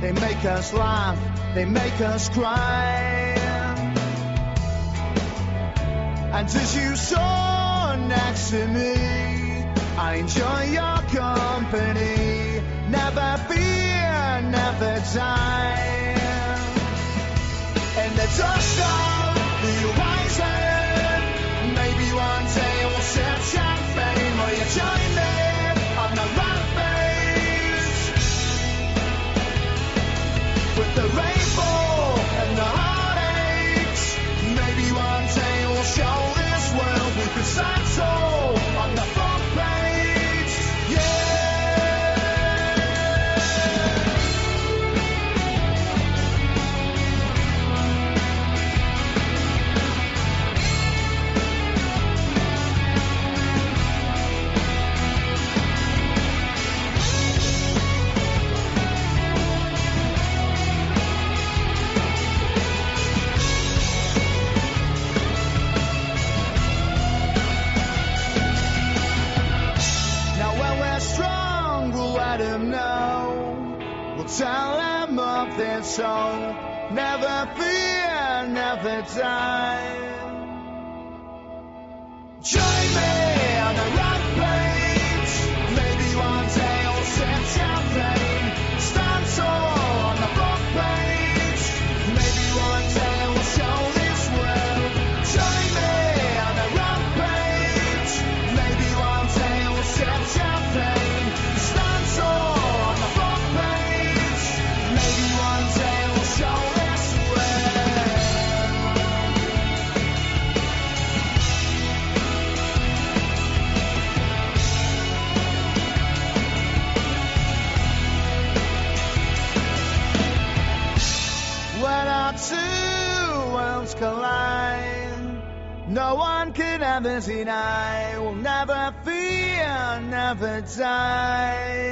They make us laugh, they make us cry. And as you saw next to me, I enjoy your company. Never fear, never die. In the dust song. Never fear, never die. never deny, will never fear, never die.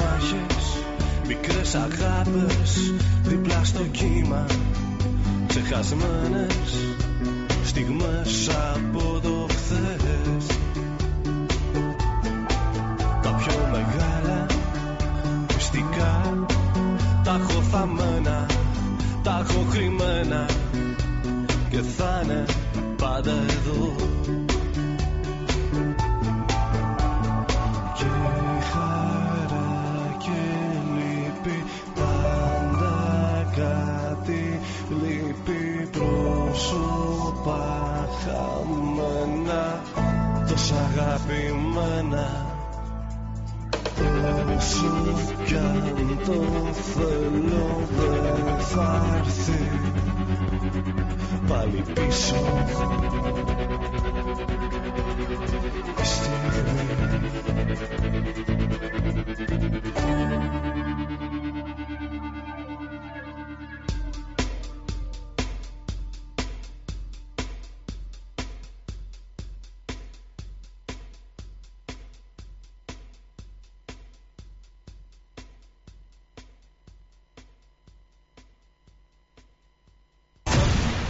Μάχες, μικρές αγάπες Δίπλα στο κύμα Ξεχασμένες στιγμές από το χθες. Τα πιο μεγάλα μυστικά Τα έχω θαμμένα, τα έχω κρυμμένα Και θα είναι πάντα εδώ χαμένα τόσα αγαπημένα όσο κι αν το θέλω δεν θα έρθει. Πάλι πίσω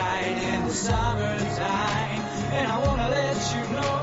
tight in the summertime, and I wanna let you know.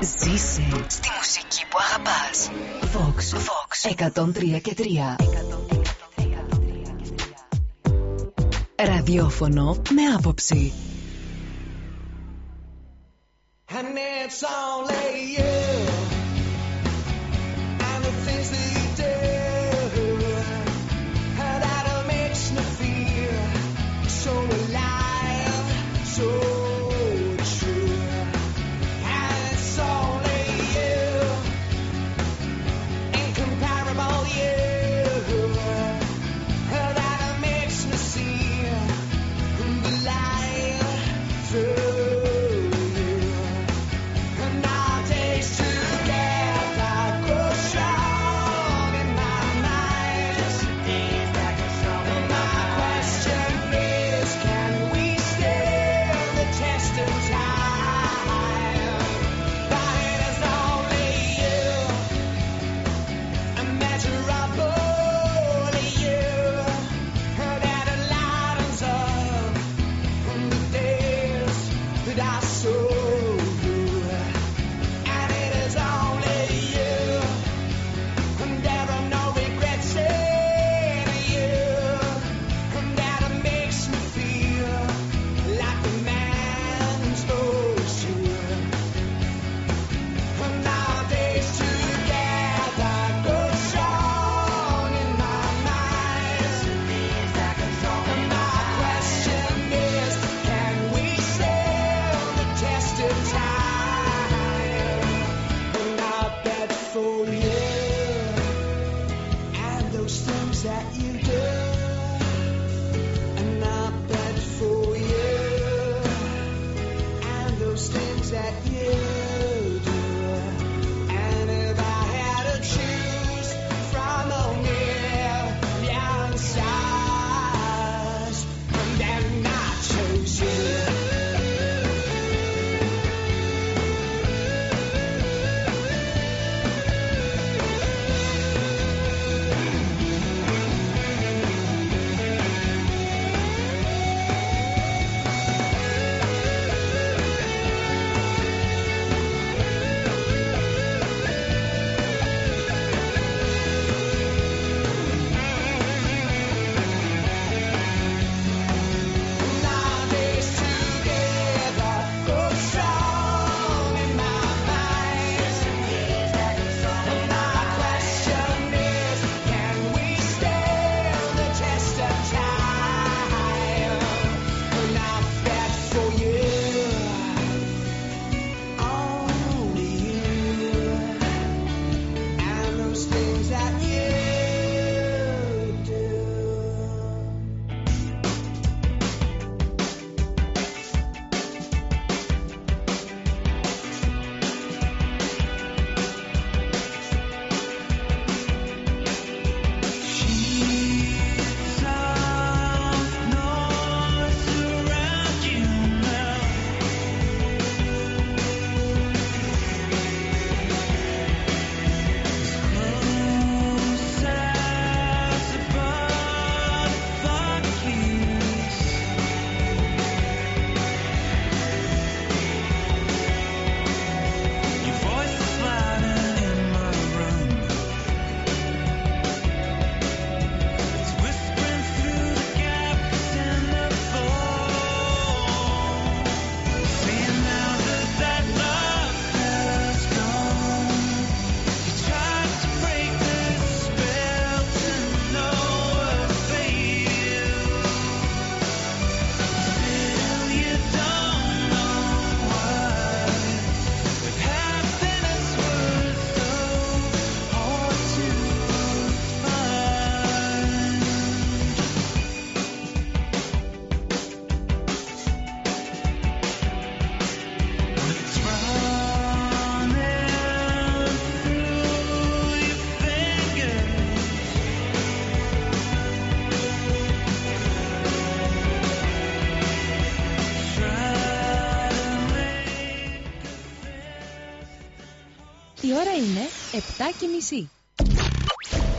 Ζήσε στη μουσική που αγαπάς. Vox, Vox 103 και 3. Ραδιόφωνο με άποψη. And it's all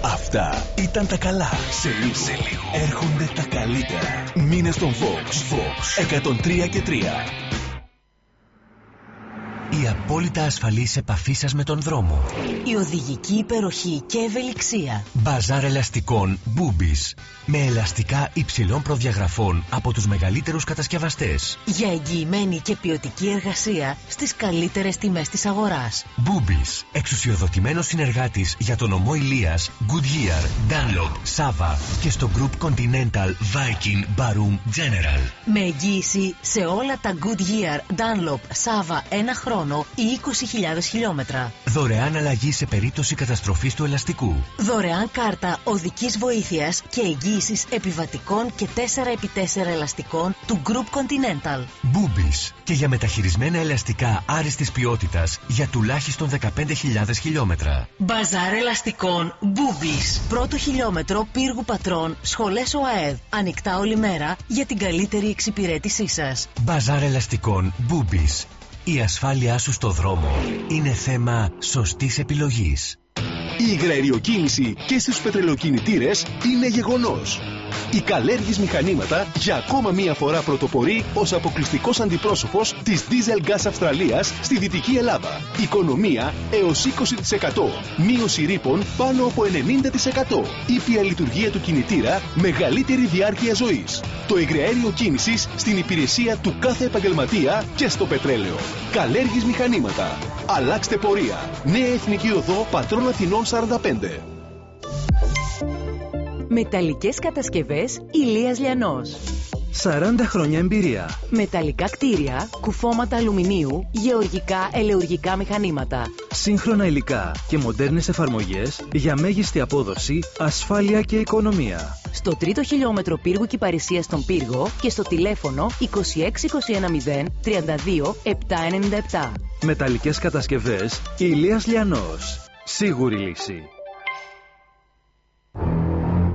Αυτά ήταν τα καλά. Σε λίγο, έρχονται τα καλύτερα. Μήνε στον Fox. Fox 103 και 3. Η απόλυτα ασφαλής επαφής σας με τον δρόμο. Η οδηγική υπεροχή και ευελιξία. Μπαζάρ ελαστικών Boobies. Με ελαστικά υψηλών προδιαγραφών από τους μεγαλύτερους κατασκευαστές. Για εγγυημένη και ποιοτική εργασία στις καλύτερες τιμές της αγοράς. Boobies. Εξουσιοδοτημένος συνεργάτης για τον ομό Ηλίας, Goodyear, Dunlop, Sava και στο Group Continental, Viking, Barum, General. Με εγγύηση σε όλα τα Goodyear, Dunlop, Sava ένα χρόνο ή 20.000 χιλιόμετρα. Δωρεάν αλλαγή σε περίπτωση καταστροφής του ελαστικού. Δωρεάν κάρτα οδικής βοήθειας και εγγύησης επιβατικών και 4x4 ελαστικών του Group Continental. Boobies. Και για μεταχειρισμένα ελαστικά άριστης ποιότητας για τουλάχιστον 15.000 χιλιόμετρα. Μπαζάρ ελαστικών Boobies. Πρώτο χιλιόμετρο πύργου πατρών, σχολές ΟΑΕΔ. Ανοιχτά όλη μέρα για την καλύτερη εξυπηρέτησή σας. Μπαζάρ ελαστικών Boobies. Η ασφάλειά σου στο δρόμο είναι θέμα σωστής επιλογής. Η υγραεριοκίνηση και στους πετρελοκινητήρες είναι γεγονός. Η Καλέργης Μηχανήματα για ακόμα μία φορά πρωτοπορεί ως αποκλειστικός αντιπρόσωπος της Diesel Gas Αυστραλίας στη Δυτική Ελλάδα. Οικονομία έως 20%. Μείωση ρήπων πάνω από 90%. Ήπια λειτουργία του κινητήρα, μεγαλύτερη διάρκεια ζωής. Το υγραέριο κίνησης στην υπηρεσία του κάθε επαγγελματία και στο πετρέλαιο. Καλέργης Μηχανήματα. Αλλάξτε πορεία. Νέα Εθνική Οδό Πατρών Αθηνών 45. Μεταλλικές κατασκευές Ηλίας Λιανός. 40 χρόνια εμπειρία. Μεταλλικά κτίρια, κουφώματα αλουμινίου, γεωργικά ελεουργικά μηχανήματα. Σύγχρονα υλικά και μοντέρνες εφαρμογές για μέγιστη απόδοση, ασφάλεια και οικονομία. Στο τρίτο χιλιόμετρο πύργου Κυπαρισίας στον πύργο και στο τηλέφωνο 26210 32 797. Μεταλλικές κατασκευές Ηλίας Λιανός. Σίγουρη λύση.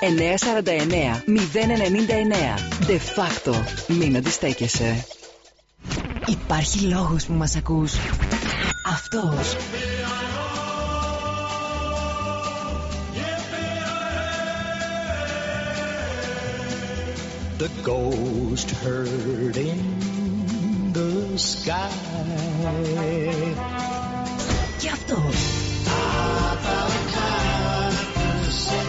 949 099. De facto. Μην αντιστέκεσαι. Υπάρχει λόγος που μας ακούς. Αυτός. The ghost heard in the sky. Και αυτός. Και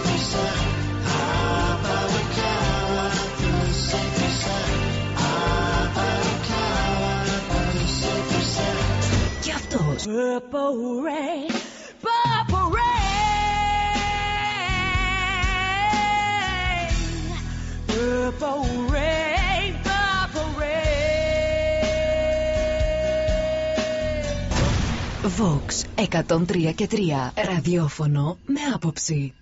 Purple rain, purple rain, purple rain, purple rain. Vox 103 και 3 ραδιόφωνο με άποψη.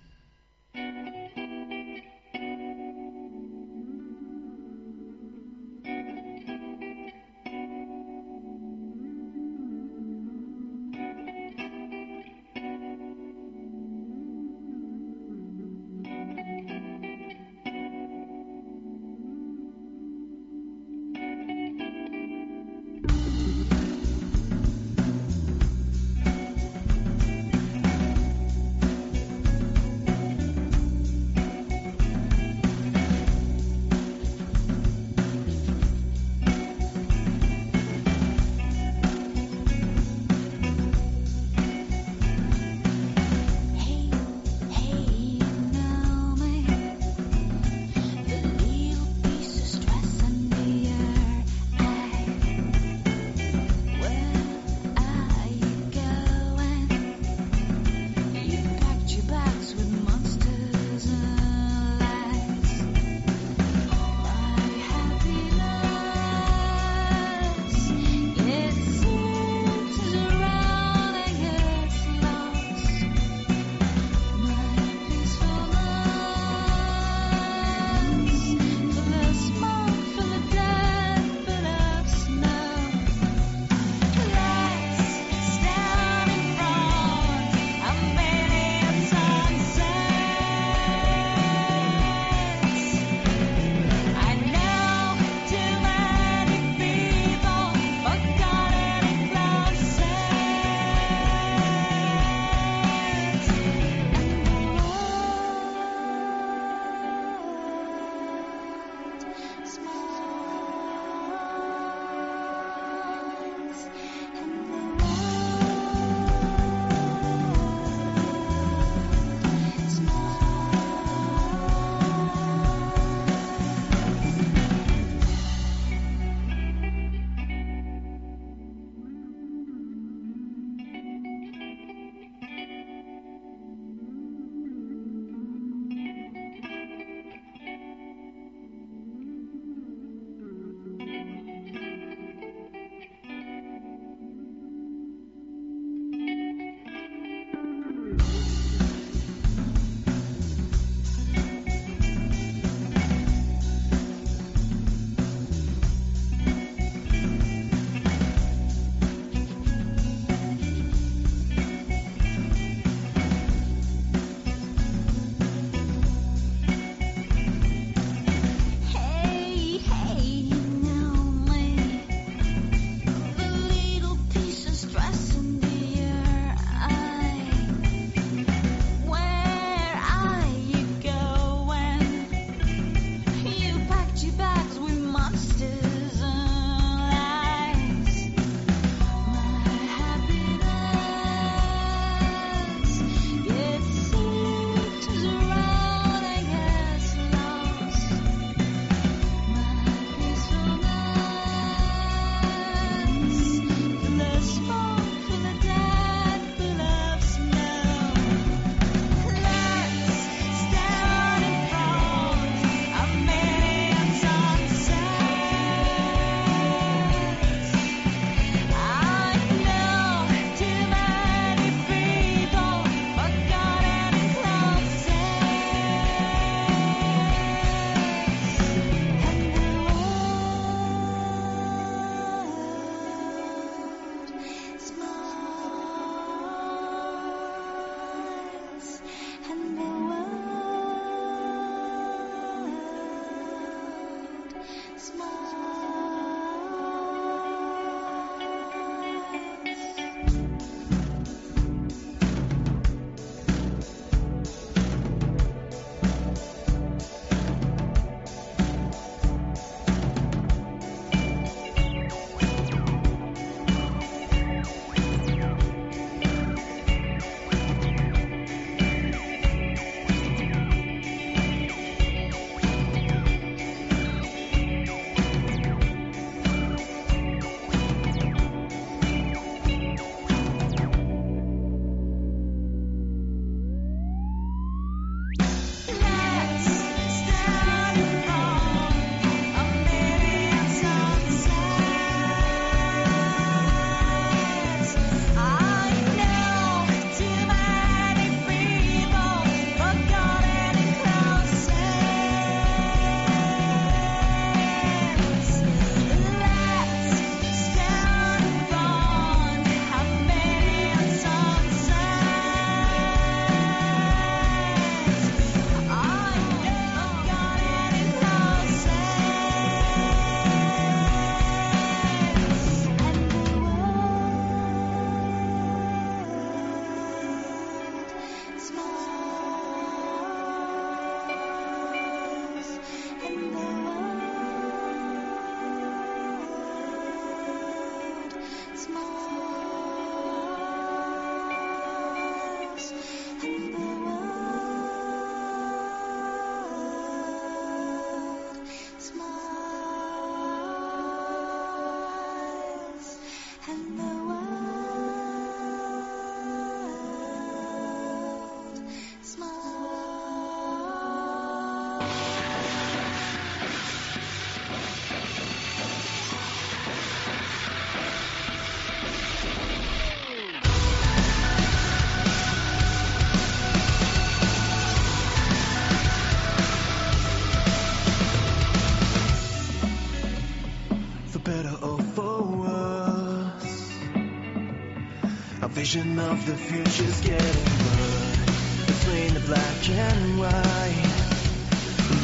vision of the future's getting blurred between the black and white.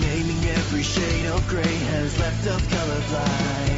Naming every shade of gray has left us colorblind.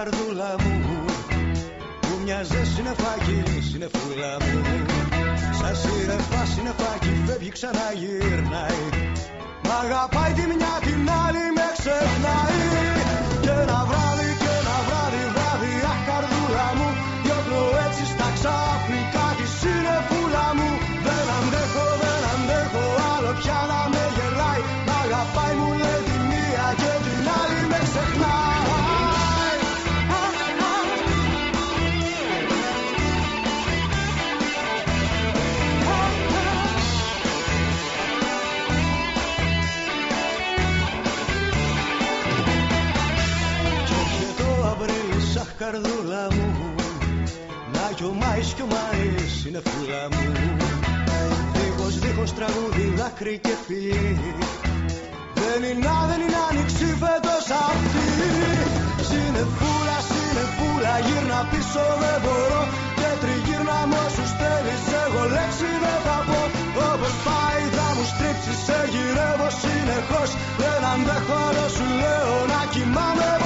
ardulamu δάκρυ και φιλί Δεν είναι, δεν είναι άνοιξη φέτος αυτή. Συνεφούλα, συνεφούλα, γύρνα πίσω δεν μπορώ. Και τριγύρνα με όσους θέλεις, εγώ λέξη δεν θα πω. Όπως πάει θα μου στρίψεις, σε γυρεύω συνεχώς. Δεν αντέχω άλλο σου λέω να κοιμάμαι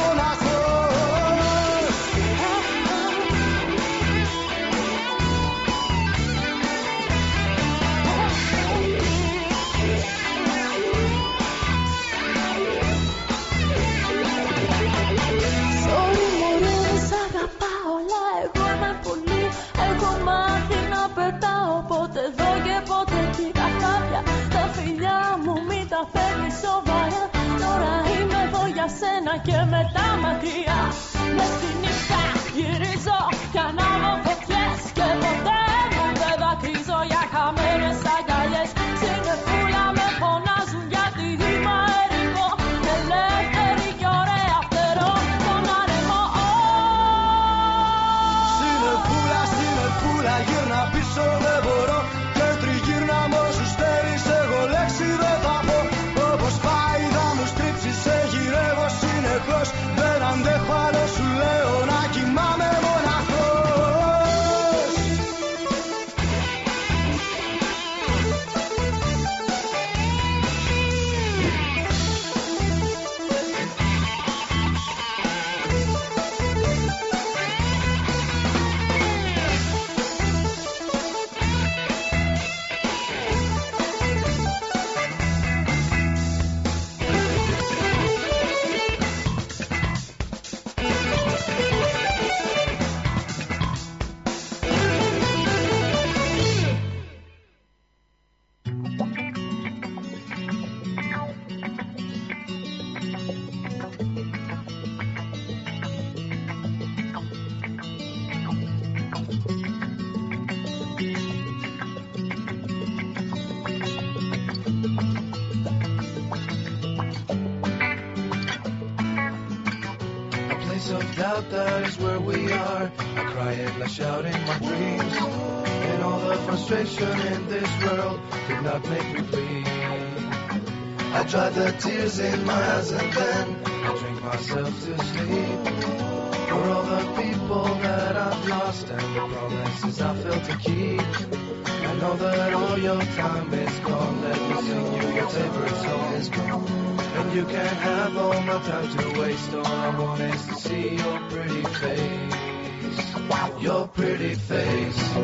εδώ και πότε εκεί τα χάπια Τα φιλιά μου μην τα φέρνεις σοβαρά. Τώρα είμαι εδώ για σένα και μετά μακριά. Μες στη νύχτα γυρίζω κι ανάβω φωτιές Και ποτέ μου δεν δακρύζω για χαμένες tears in my eyes and then I drink myself to sleep. For all the people that I've lost and the promises I failed to keep. I know that all your time is gone. Let me sing you your favorite song. Is gone. And you can have all my time to waste. All I want is to see your pretty face. Your pretty face.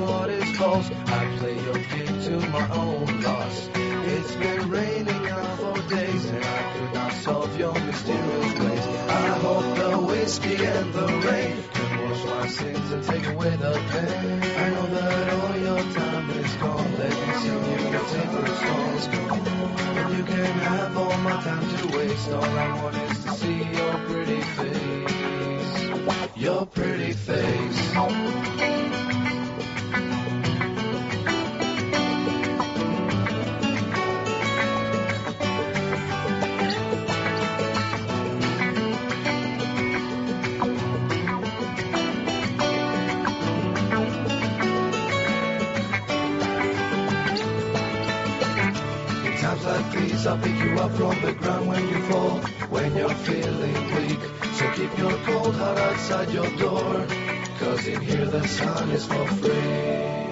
What is false I play your game to my own loss. It's been raining out for days And I could not solve your mysterious ways I hope the whiskey and the rain Can wash my sins and take away the pain. I know that all your time is gone. Let me sing you your favorite songs And you can have all my time to waste. All I want is to see your pretty face. Your pretty face I'll pick you up from the ground when you fall, when you're feeling weak. So keep your cold heart outside your door, cause in here the sun is for free.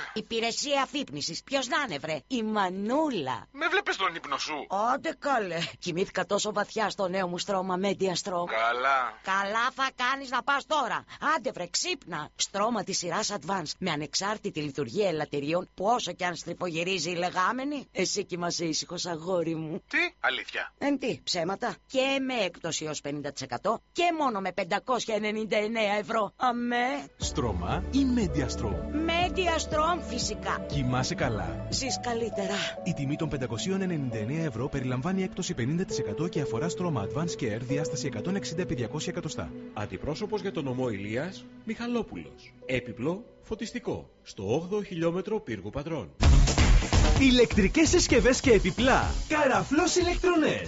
Υπηρεσία αφύπνισης. Ποιος να είναι, βρε; Η Μανούλα. Με βλέπεις τον ύπνο σου; Άντε καλέ. Κοιμήθηκα τόσο βαθιά στο νέο μου στρώμα Media Strom. Καλά. Καλά θα κάνεις να πας τώρα. Άντε βρε, ξύπνα. Στρώμα της σειράς Advance με ανεξάρτητη λειτουργία ελαττηρίων που όσο κι αν στριφογυρίζει η λεγάμενη, εσύ κοιμάσαι ήσυχος αγόρι μου. Τι, αλήθεια. Εν τι, ψέματα. Και με έκπτωση ως 50% και μόνο με 599 ευρώ. Αμέ. Στρώμα ή Mediastrom. Media Strom φυσικά. Κοιμάσαι καλά. Ζεις καλύτερα. Η τιμή των 599 ευρώ περιλαμβάνει έκπτωση 50% και αφορά στρώμα Advanced Care διάσταση 160x200 εκατοστά. Αντιπρόσωπος για τον ομό Ηλίας, Μιχαλόπουλος. Έπιπλο, φωτιστικό. Στο 8ο χιλιόμετρο πύργου Πατρών. Ηλεκτρικές συσκευές και επιπλά. Καραφλός ηλεκτρονέτ.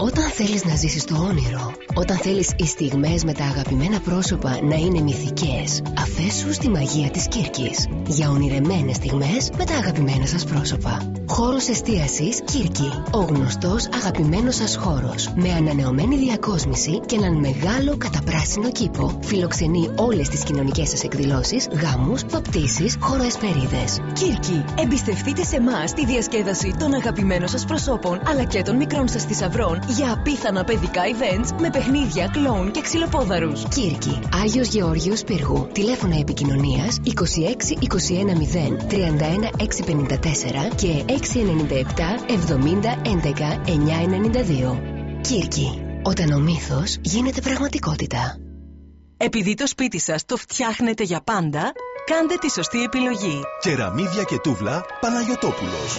Όταν θέλεις να ζήσεις το όνειρο, όταν θέλεις οι στιγμές με τα αγαπημένα πρόσωπα να είναι μυθικές, αφέσου στη μαγεία της Κύρκης. Για ονειρεμένες στιγμές με τα αγαπημένα σας πρόσωπα. Χώρος εστίασης Κύρκη. Ο γνωστός αγαπημένος σας χώρος. Με ανανεωμένη διακόσμηση και έναν μεγάλο καταπράσινο κήπο. Φιλοξενεί όλες τις κοινωνικές σας εκδηλώσεις, γάμους, βαπτίσεις, χωροεσπερίδες. Κύρκη, εμπιστευτείτε σε εμάς τη διασκέδαση των αγαπημένων σας προσώπων αλλά και των μικρών σας θησαυρών για απίθανα παιδικά events με παιχνίδια, κλόουν και ξυλοπόδαρους. Κύρκη, Άγιος Γεώργιος Πύργου. Τηλέφωνα επικοινωνίας 26 21 0 31 654 και 697 70 11 992. Κύρκη, όταν ο μύθος γίνεται πραγματικότητα. Επειδή το σπίτι σας το φτιάχνετε για πάντα, κάντε τη σωστή επιλογή. Κεραμίδια και τούβλα Παναγιωτόπουλος.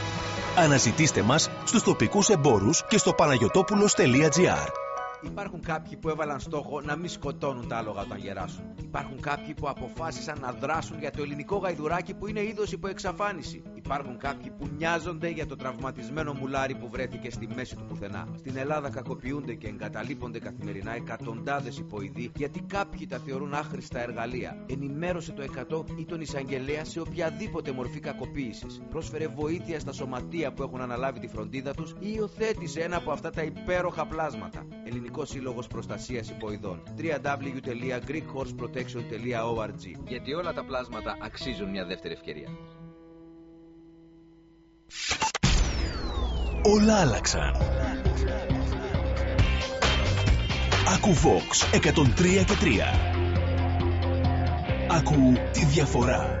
Αναζητήστε μας στους τοπικούς εμπόρους και στο παναγιωτόπουλος.gr Υπάρχουν κάποιοι που έβαλαν στόχο να μην σκοτώνουν τα άλογα όταν γεράσουν. Υπάρχουν κάποιοι που αποφάσισαν να δράσουν για το ελληνικό γαϊδουράκι που είναι είδος υπό εξαφάνιση. Υπάρχουν κάποιοι που νοιάζονται για το τραυματισμένο μουλάρι που βρέθηκε στη μέση του πουθενά. Στην Ελλάδα κακοποιούνται και εγκαταλείπονται καθημερινά εκατοντάδες υποειδή γιατί κάποιοι τα θεωρούν άχρηστα εργαλεία. Ενημέρωσε το 100 ή τον εισαγγελέα σε οποιαδήποτε μορφή κακοποίησης. Πρόσφερε βοήθεια στα σωματεία που έχουν αναλάβει τη φροντίδα τους ή υιοθέτησε ένα από αυτά τα υπέροχα πλάσματα. Ελληνικό Σύλλογος Προστασίας Υποειδών. www.greekhorseprotection.org Γιατί όλα τα πλάσματα αξίζουν μια δεύτερη ευκαιρία. Όλα άλλαξαν. Ακού Vox 103 και 3. Ακού τη διαφορά.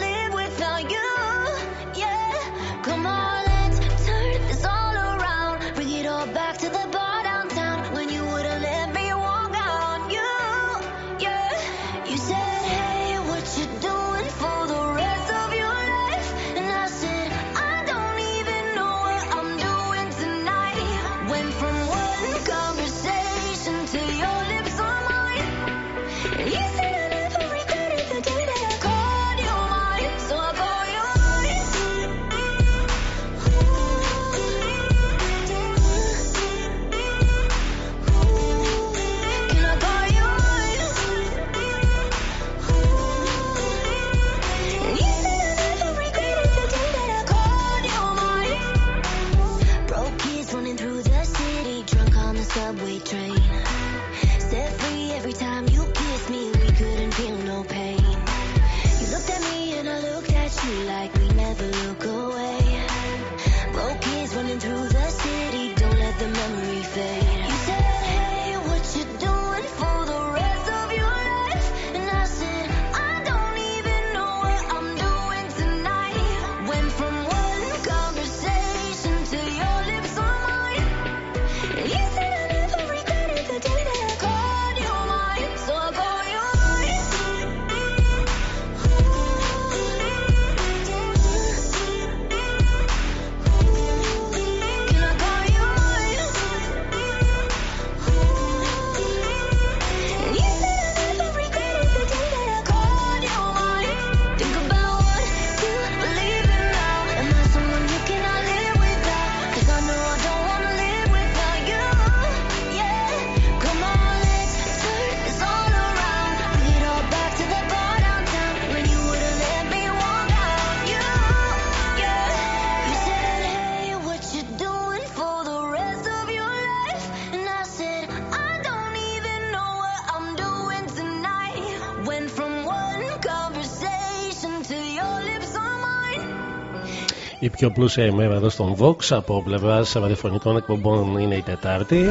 πιο πλούσια ημέρα εδώ στον Vox από πλευράς ραδιοφωνικών εκπομπών είναι η Τετάρτη.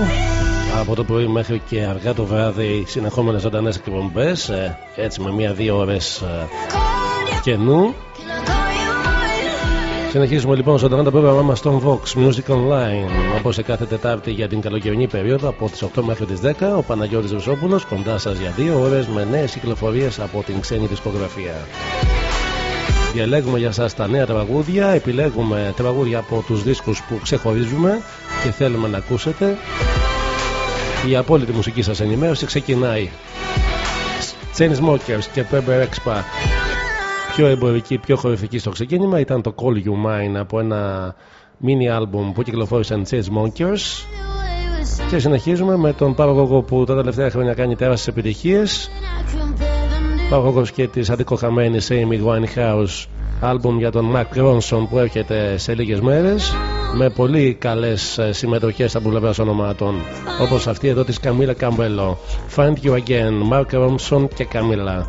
Από το πρωί μέχρι και αργά το βράδυ συνεχόμενες ζωντανές εκπομπές, ε, έτσι με μία-δύο ώρες ε, κενού. Συνεχίζουμε λοιπόν ζωντανά το πρόγραμμά μας στον Vox Music Online. Όπως σε κάθε Τετάρτη για την καλοκαιρινή περίοδο από τις 8 μέχρι τις 10, ο Παναγιώτης Βεσόπουλο κοντά σας για δύο ώρες με νέες κυκλοφορίες από την ξένη δισκογραφία. Διαλέγουμε για σας τα νέα τραγούδια, επιλέγουμε τραγούδια από τους δίσκους που ξεχωρίζουμε και θέλουμε να ακούσετε. Η απόλυτη μουσική σας ενημέρωση ξεκινάει. Chain Smokers και Pepper Expa. Πιο εμπορική, πιο χορηφική στο ξεκίνημα ήταν το Call You Mine από ένα mini album που κυκλοφόρησαν Chain Smokers. Και συνεχίζουμε με τον παραγωγό που τα τελευταία χρόνια κάνει τεράστιες επιτυχίες παγόγο και της αντικοχαμένης Amy Winehouse, άλμπουμ για τον Μακ Ρόνσον που έρχεται σε λίγες μέρες με πολύ καλές ε, συμμετοχές στα μπουλεβά ονομάτων όπως αυτή εδώ της Καμίλα Καμπέλο. Find you again, Mark Ronson και Καμίλα.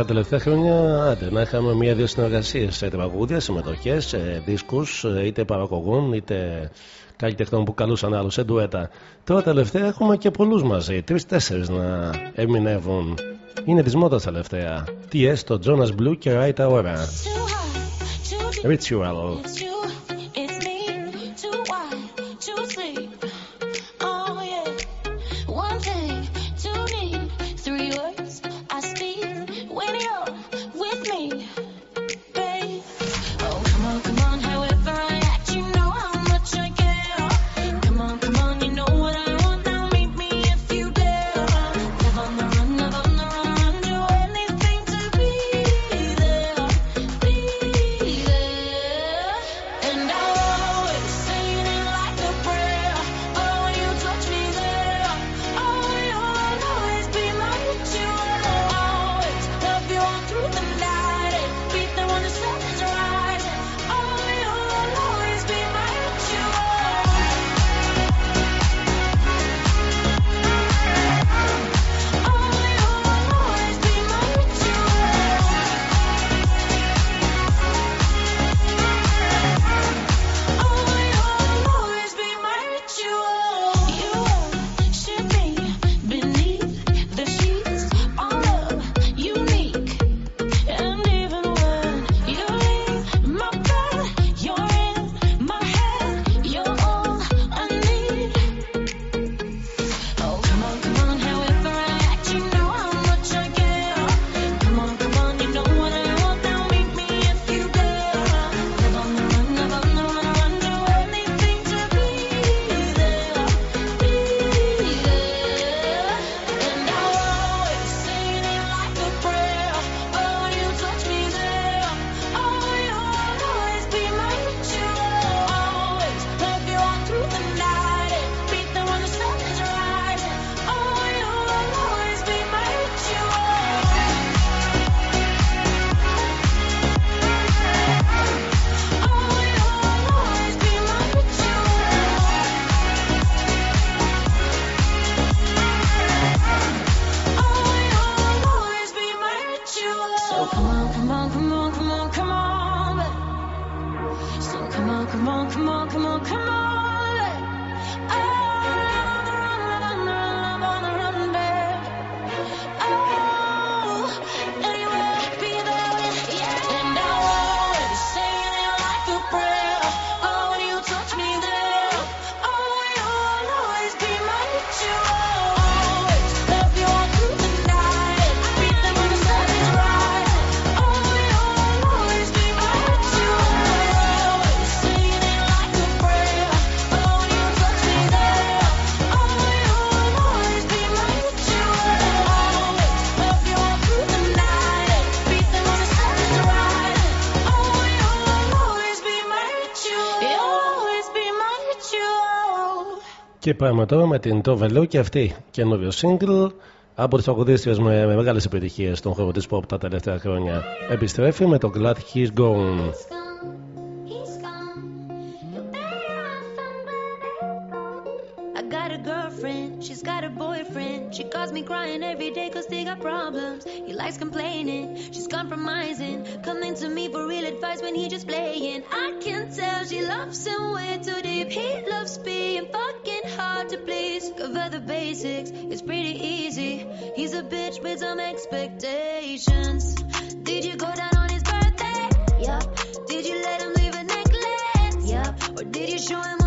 τα τελευταία χρόνια άντε, να είχαμε μία-δύο συνεργασίες σε τραγούδια, συμμετοχές, σε δίσκους, ε, είτε παραγωγών είτε καλλιτεχνών που καλούσαν άλλους σε ντουέτα. Τώρα τελευταία έχουμε και πολλούς μαζί, τρει-τέσσερι να ερμηνεύουν. Είναι της μόδας τελευταία. Τι έστω, Τζόνας Μπλου και Right Aura. Ritual. Και πάμε τώρα με την Tove και αυτή καινούριο single από τις παγκοδίστριε με μεγάλες επιτυχίες στον χώρο της pop τα τελευταία χρόνια. Επιστρέφει με το Glad He's Gone. She calls me crying every day cause times. He likes complaining, she's compromising. Coming to me for real advice when he just playing. I can tell she loves him way too deep. He loves being fucking hard to please. Cover the basics, it's pretty easy. He's a bitch with some expectations. Did you go down on his birthday? Yup. Did you let him leave a necklace? Yup. Or did you show him?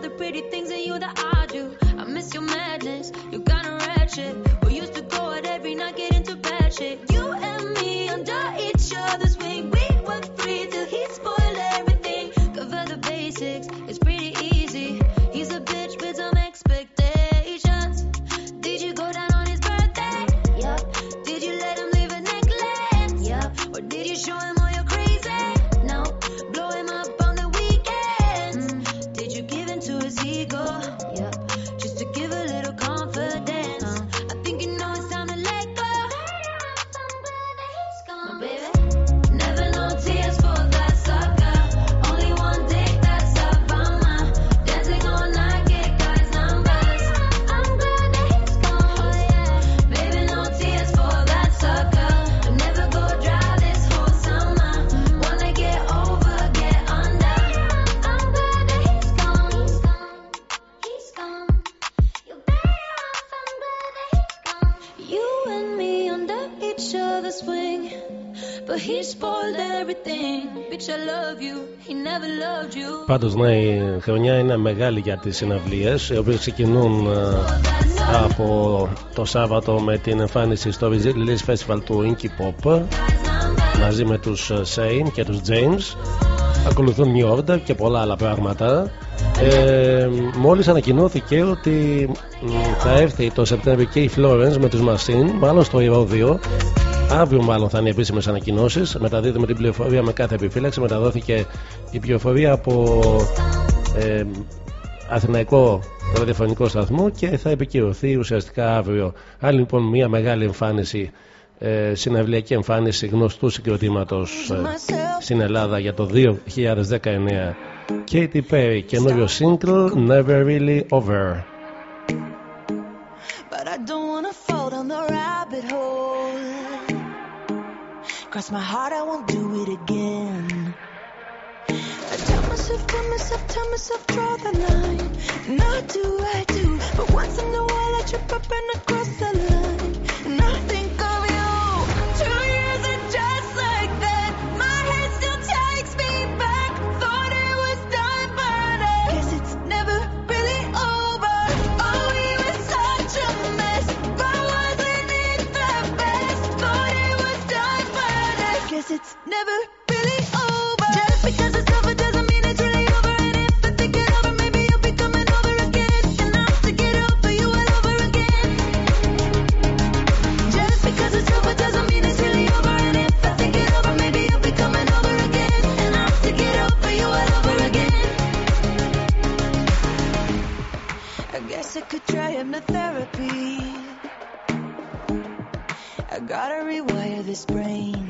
all the pretty things in you that I do. I miss your madness. You each other's wing. But he spoiled everything. Bitch, I love you. He never loved you. Πάντως ναι, η χρονιά είναι μεγάλη για τις συναυλίες οι οποίες ξεκινούν ε, από το Σάββατο με την εμφάνιση στο Release Festival του Inky Pop μαζί με τους ε, Shane και τους James ακολουθούν New Order και πολλά άλλα πράγματα ε, μόλις ανακοινώθηκε ότι μ, θα έρθει το Σεπτέμβριο και η Florence με τους Machine μάλλον στο Ηρώδιο Αύριο μάλλον θα είναι οι επίσημες ανακοινώσεις. Μεταδίδουμε την πληροφορία με κάθε επιφύλαξη. Μεταδόθηκε η πληροφορία από ε, αθηναϊκό ραδιοφωνικό σταθμό και θα επικυρωθεί ουσιαστικά αύριο. Άλλη λοιπόν μια μεγάλη εμφάνιση, ε, συναυλιακή εμφάνιση γνωστού συγκροτήματος ε, στην Ελλάδα για το 2019. Katy Perry, καινούριο single Never Really Over. But I don't wanna fall down the rabbit hole. Cross my heart, I won't do it again. I tell myself, tell myself, tell myself, draw the line. Not do, I do. But once in a while, I trip up and I cross the line. It's never really over. Just because it's over doesn't mean it's really over. And if I think it over, maybe you'll be coming over again. And I have to get over you all over again. Just because it's over doesn't mean it's really over. And if I think it over, maybe you'll be coming over again. And I have to get over you all over again. I guess I could try hypnotherapy. I gotta rewire this brain.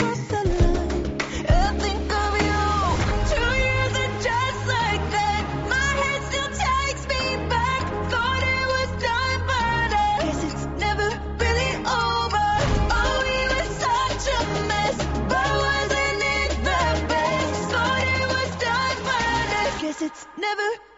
it's never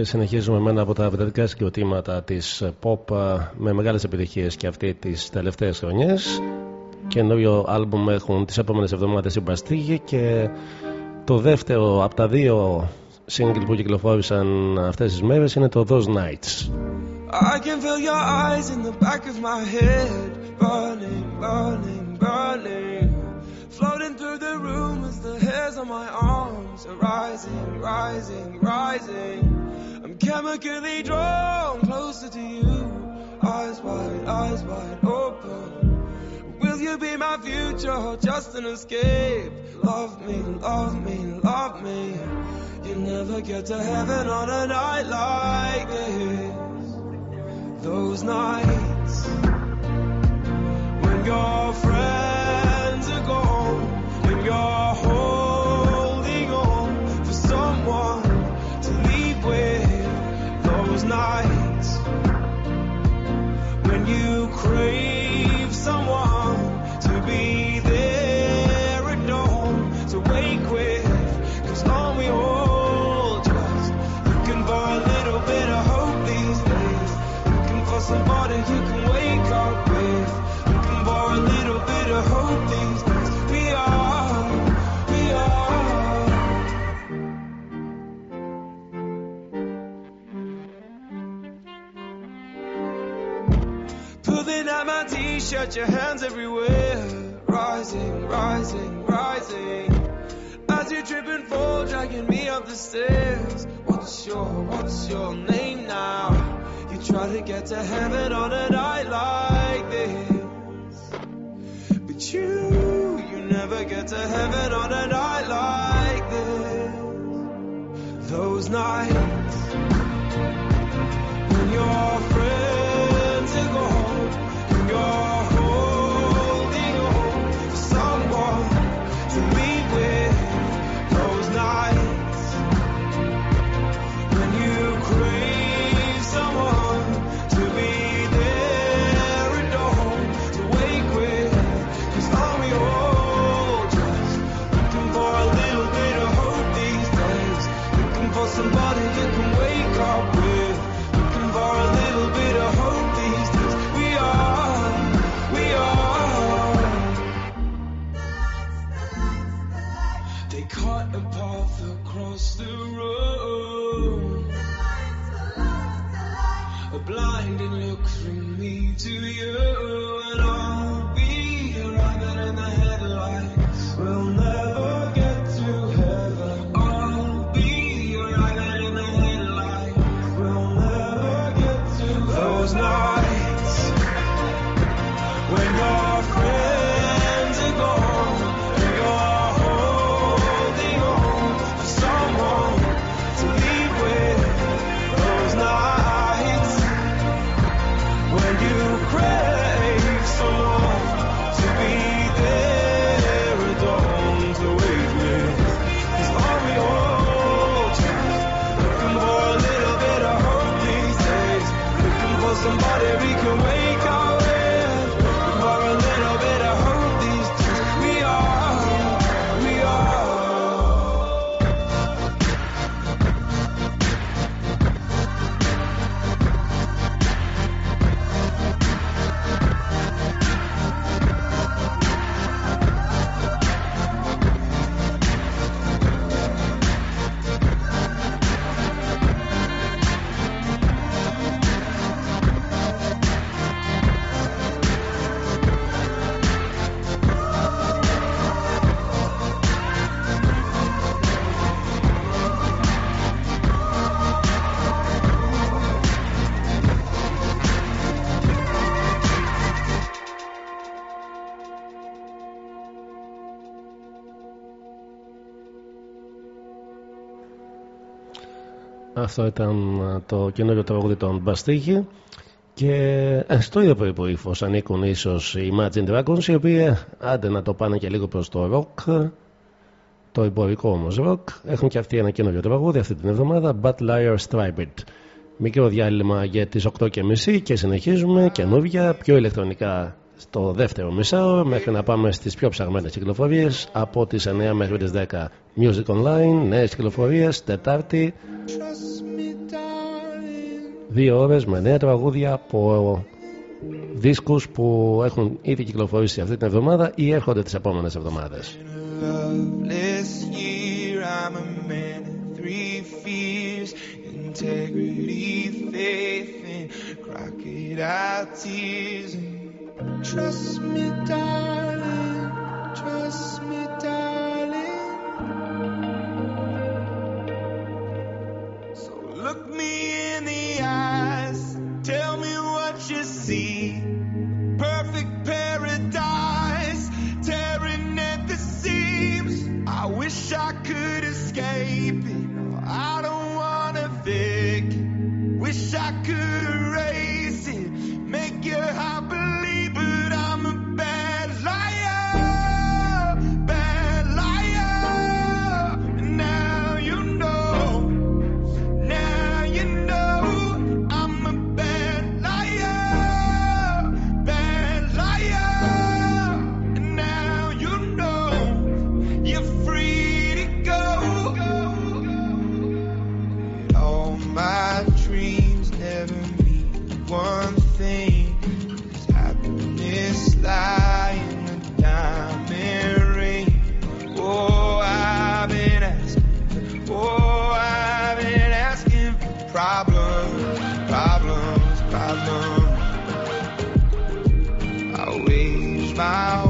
Και συνεχίζουμε με ένα από τα βρετανικά συγκροτήματα της pop ε, με μεγάλες επιτυχίες και αυτή τις τελευταίες χρονιές. Καινούριο άλμπουμ έχουν τις επόμενες εβδομάδες η Μπαστίγη και το δεύτερο από τα δύο single που κυκλοφόρησαν αυτές τις μέρες είναι το Those Nights. I can feel your eyes in the back of my head, burning, burning, burning. Floating through the room as the hairs on my arms are rising, rising, rising. I'm chemically drawn closer to you, eyes wide, eyes wide open. Will you be my future or just an escape? Love me, love me, love me. You never get to heaven on a night like this. Those nights when your friends are gone you're holding on for someone to leave with. Those nights when you crave someone to be there at dawn to wake all just looking for a little bit of hope these days? Looking for somebody you can wake Pulling my t-shirt, your hands everywhere. Rising, rising, rising. As you trip and fall, dragging me up the stairs. What's your, what's your name now? You try to get to heaven on a night like this. But you, you never get to heaven on a night like this. Those nights when your friends are gone your home. Across the road. A blinding look from me to you, Αυτό ήταν ε, το καινούριο τραγούδι των Μπαστίγη. Και ε, στο ίδιο περίπου ύφος ανήκουν ίσως οι Imagine Dragons οι οποίοι ε, άντε να το πάνε και λίγο προς το rock το εμπορικό όμως rock έχουν και αυτοί ένα καινούριο τραγούδι αυτή την εβδομάδα But Liar Striped μικρό διάλειμμα για τις 8.30 και συνεχίζουμε καινούργια πιο ηλεκτρονικά στο δεύτερο μισάωρο μέχρι να πάμε στις πιο ψαγμένες κυκλοφορίες από τις 9 μέχρι τις 10 Music Online, νέες κυκλοφορίες, Τετάρτη Trust me, darling. Δύο ώρες με νέα τραγούδια από δίσκους που έχουν ήδη κυκλοφορήσει αυτή την εβδομάδα ή έρχονται τις επόμενες εβδομάδες. loveless year. I'm a man of three fears integrity, faith, and crocodile tears. And trust me, darling, trust me, darling. So look me in the eyes, tell me what you see. Perfect paradise, tearing at the seams. I wish I could escape it. I don't wanna fake it. Wish I could erase it, make your heart problems. I wage my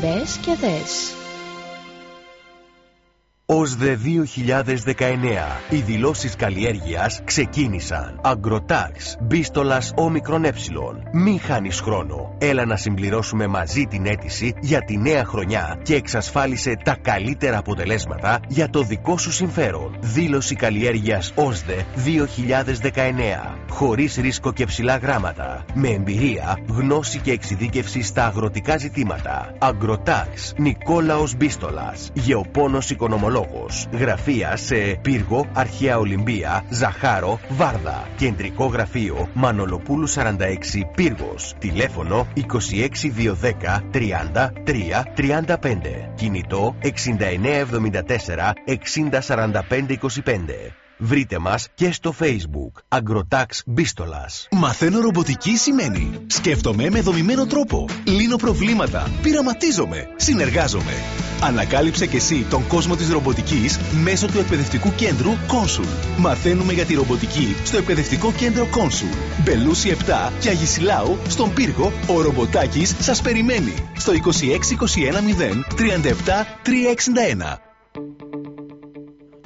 Μπες και δες. ΟΣΔΕ 2019. Οι δηλώσεις καλλιέργειας ξεκίνησαν. Αγκροτάξ, μπίστολας όμικρον ε. Μην χάνεις χρόνο. Έλα να συμπληρώσουμε μαζί την αίτηση για τη νέα χρονιά και εξασφάλισε τα καλύτερα αποτελέσματα για το δικό σου συμφέρον. Δήλωση καλλιέργειας ΟΣΔΕ 2019. Χωρίς ρίσκο και ψηλά γράμματα. Με εμπειρία, γνώση και εξειδίκευση στα αγροτικά ζητήματα. Αγκροτάξ, Νικόλαος Μπίστολας. Γεωπόνος οικονομολόγος. Λόγος. Γραφεία σε Πύργο, Αρχαία Ολυμπία, Ζαχάρο, Βάρδα. Κεντρικό γραφείο Μανολοπούλου 46 Πύργος. Τηλέφωνο 26210 30 3 35. Κινητό 6974 6045 25. Βρείτε μας και στο facebook Agrotax Μπίστολας. Μαθαίνω ρομποτική σημαίνει Σκέφτομαι με δομημένο τρόπο Λύνω προβλήματα Πειραματίζομαι Συνεργάζομαι Ανακάλυψε και εσύ τον κόσμο της ρομποτικής μέσω του εκπαιδευτικού κέντρου Consul. Μαθαίνουμε για τη ρομποτική στο εκπαιδευτικό κέντρο Consul. Μπελούση 7 και Αγισιλάου στον πύργο ο ρομποτάκης σας περιμένει στο 26210 37 361.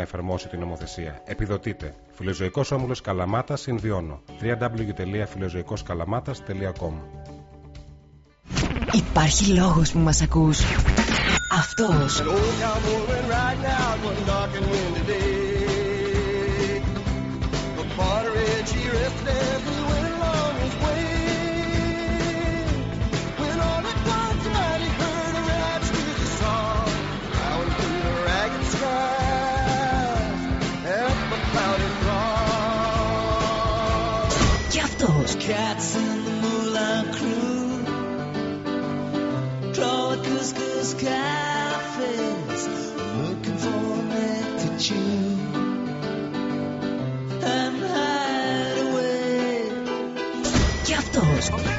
να εφαρμόσει την νομοθεσία. Επιδοτείτε. Φιλοζωικός Όμιλος Καλαμάτας Συνβιώνω. www.φιλοζωικοσκαλαμάτα.com Υπάρχει λόγος που μας ακούς. Αυτός. Cats in the Moulin Crew draw a couscous cafes looking for a neck to chew and hide away. Και αυτός.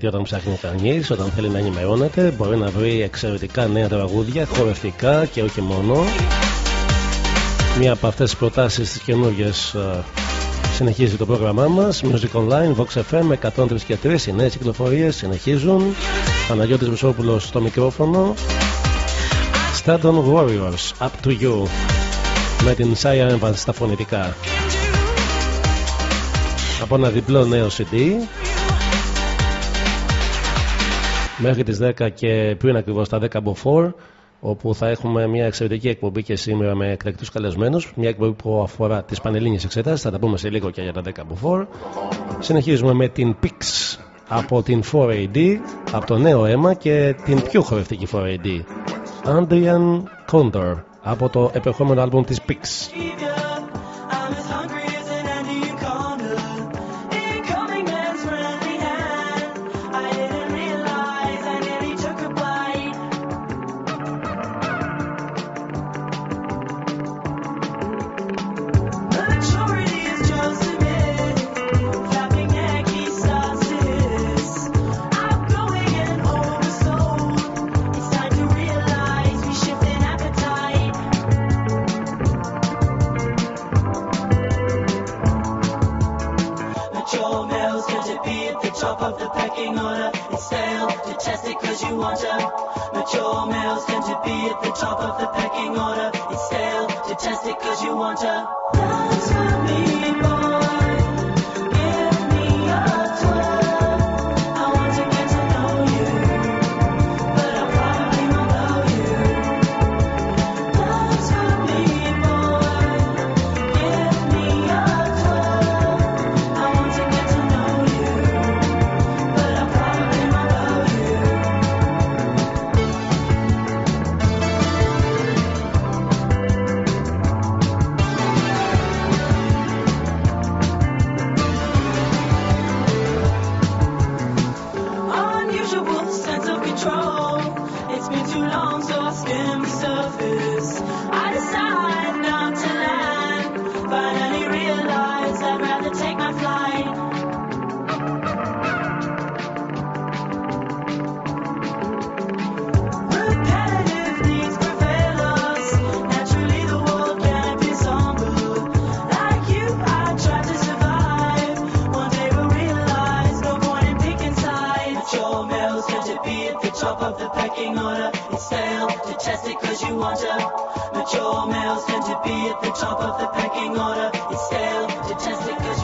Γιατί όταν ψάχνει κανείς, όταν θέλει να ενημερώνεται, μπορεί να βρει εξαιρετικά νέα τραγούδια, χορευτικά και όχι μόνο. Μία από αυτές τις προτάσεις τι καινούργιε συνεχίζει το πρόγραμμά μας. Music Online, Vox FM 103 και 3. Οι νέες κυκλοφορίες συνεχίζουν. Παναγιώτης Βουσόπουλος στο μικρόφωνο. Stardom Warriors, Up to You. Με την Σάια Evans στα φωνητικά. Από ένα διπλό νέο CD. Μέχρι τις 10 και πριν ακριβώς τα 10 από 4 όπου θα έχουμε μια εξαιρετική εκπομπή και σήμερα με εκλεκτούς καλεσμένους. Μια εκπομπή που αφορά τις πανελλήνιες εξετάσεις. Θα τα πούμε σε λίγο και για τα 10 από 4 συνεχίζουμε με την Pix από την 4AD από το νέο αίμα και την πιο χορευτική 4AD Andrian Condor από το επερχόμενο άλμπουμ της Pix cause you want to. Mature males tend to be at the top of the pecking order. It's stale, detest it cause you want to. Dance me, boy. Pecking order. It's stale, detest it cause you want to. Mature males tend to be at the top of the pecking order. It's stale, detest it cause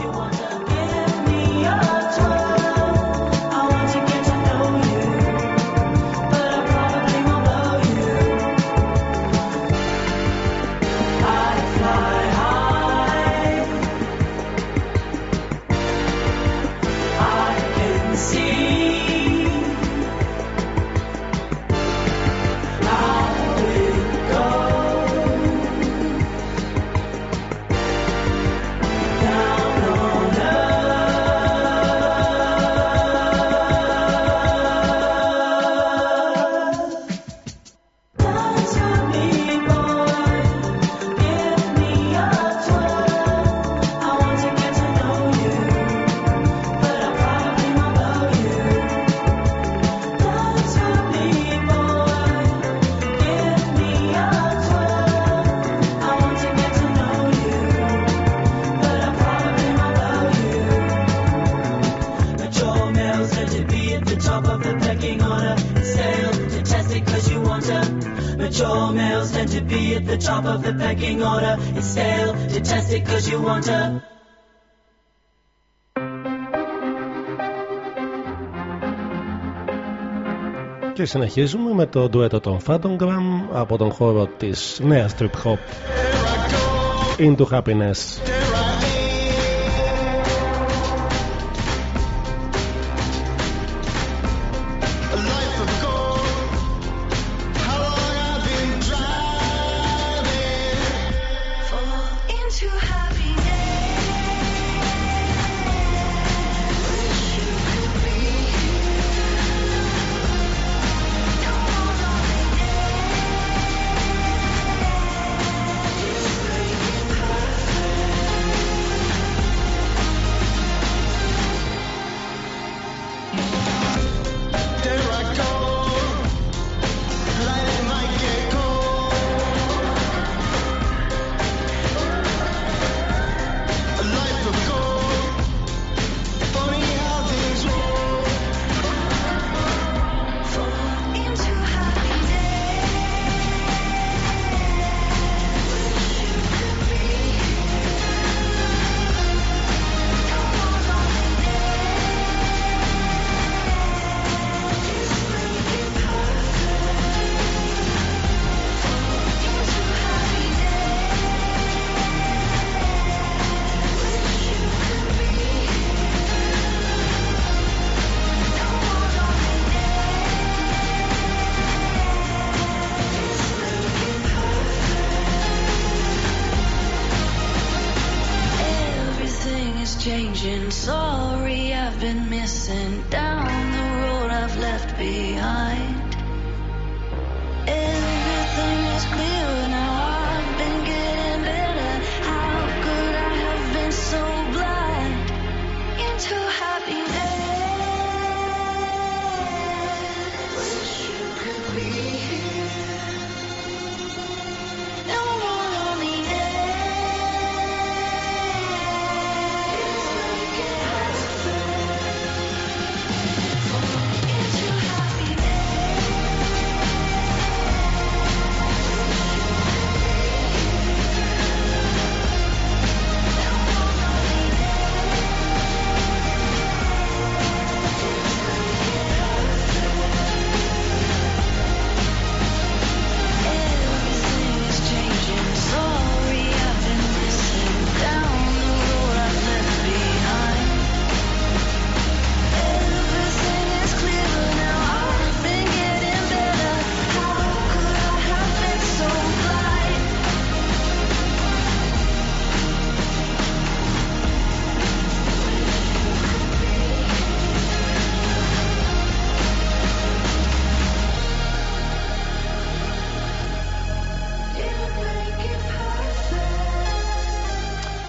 top of the pecking order. It's stale, detest it 'cause you want to. Και συνεχίζουμε με το ντουέτο των Phantomgram από τον χώρο της νέας trip hop Into Happiness.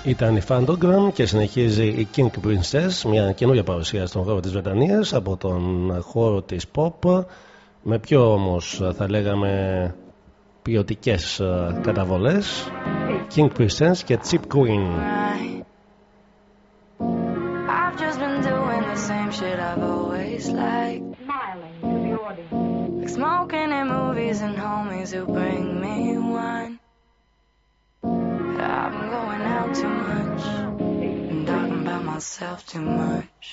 Ήταν η Phantom και συνεχίζει η King Princess, μια καινούργια παρουσίαση στον χώρο της Βρετανίας από τον χώρο της Pop, με πιο όμως θα λέγαμε ποιοτικές ε, καταβολές, King Princess και Chip Queen. Out too much and talking about myself too much.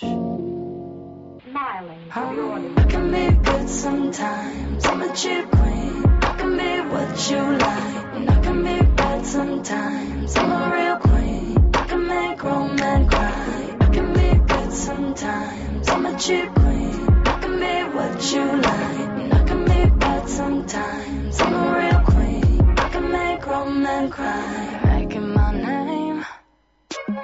Smiling to. I can be good sometimes. I'm a cheap queen. I can be what you like, and I can be bad sometimes. I'm a real queen. I can make grown men cry. I can be good sometimes. I'm a cheap queen. I can be what you like, and I can be bad sometimes. I'm a real queen. I can make grown men cry.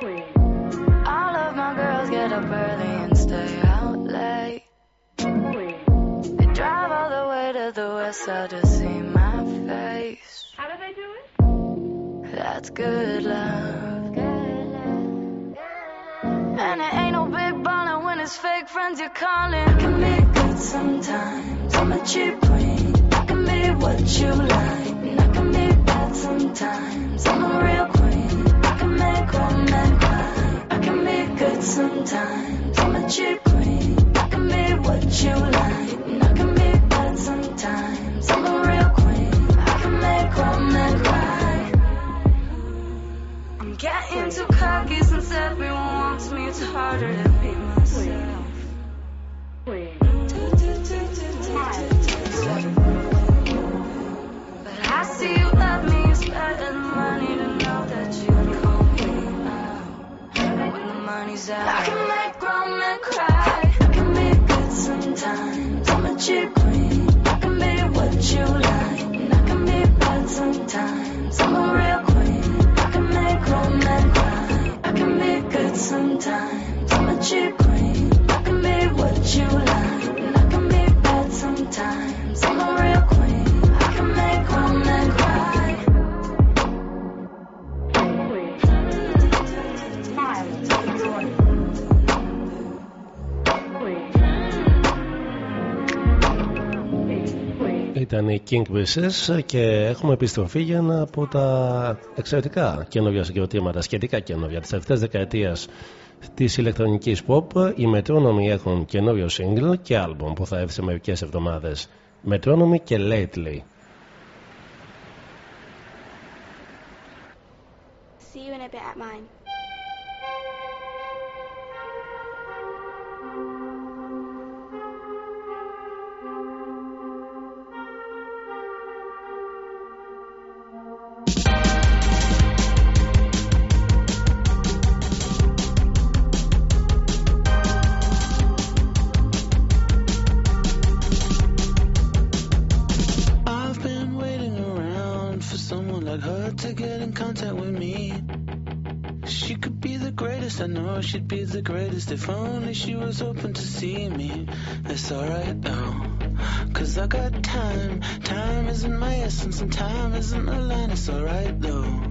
Making my name. All of my girls get up early and stay out late. They drive all the way to the west side to see my face. How do they do it? That's good love. And it ain't no big ballin' when it's fake friends you're calling. I can be good sometimes. I'm a cheap queen. I can be what you like. And I can be bad sometimes. I'm a real queen. Make grown men cry. I can be good sometimes. I'm a cheap queen. I can be what you like. And I can be bad sometimes. I'm a real queen. I can make grown men cry. I'm getting too cocky since everyone wants me. It's harder to be myself. But I see you love me. Better than money to money's out. I can make grown men cry. I can be good sometimes. I'm a cheap queen. I can be what you like, and I can be bad sometimes. I'm a real queen. I can make grown men cry. I can be good sometimes. I'm a cheap queen. I can be what you like, Ήταν η King Princess και έχουμε επιστροφή για ένα από τα εξαιρετικά καινούργια συγκροτήματα, σχετικά καινούργια, τις τελευταίες δεκαετίας της ηλεκτρονικής pop. Οι Metronomy έχουν καινούριο single και album που θα έρθει σε μερικές εβδομάδες. Metronomy και Lately. See you in a bit at mine. If only she was open to see me. It's alright though. Cause I got time. Time isn't my essence and time isn't a line. It's alright though.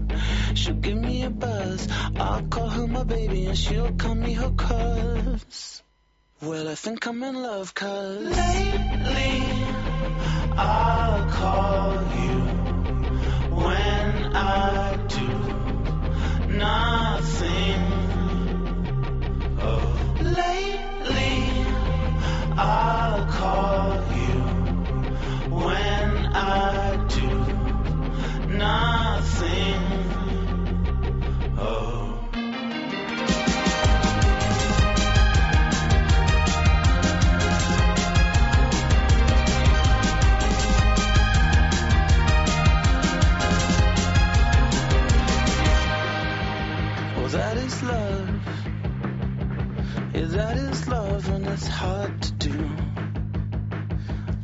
She'll give me a buzz. I'll call her my baby and she'll call me her cuz. Well, I think I'm in love cause lately I'll call you when I do nothing. Lately I'll call you when I do nothing. It's hard to do.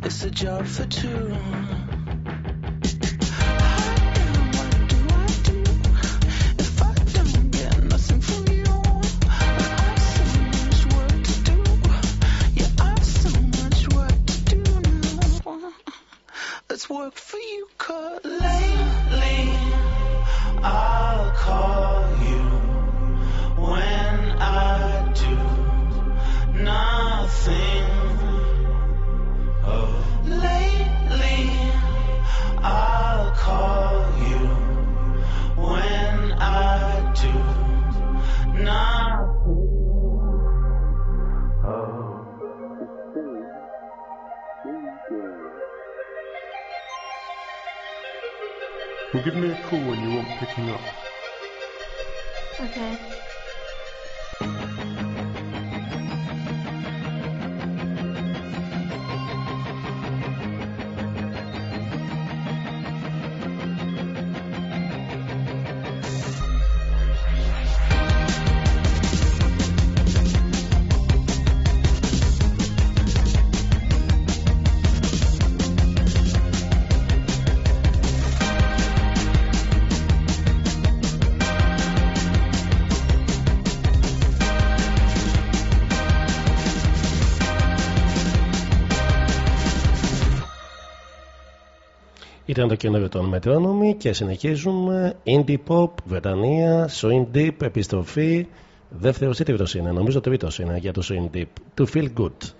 It's a job for two. Well, give me a call when you want picking up. Okay. Ήταν το καινούριο των Metronomy και συνεχίζουμε. Indie Pop, Βρετανία, Swing Deep, επιστροφή. Δεύτερος ή τρίτος είναι, νομίζω τρίτος είναι για το Swing Deep. To Feel Good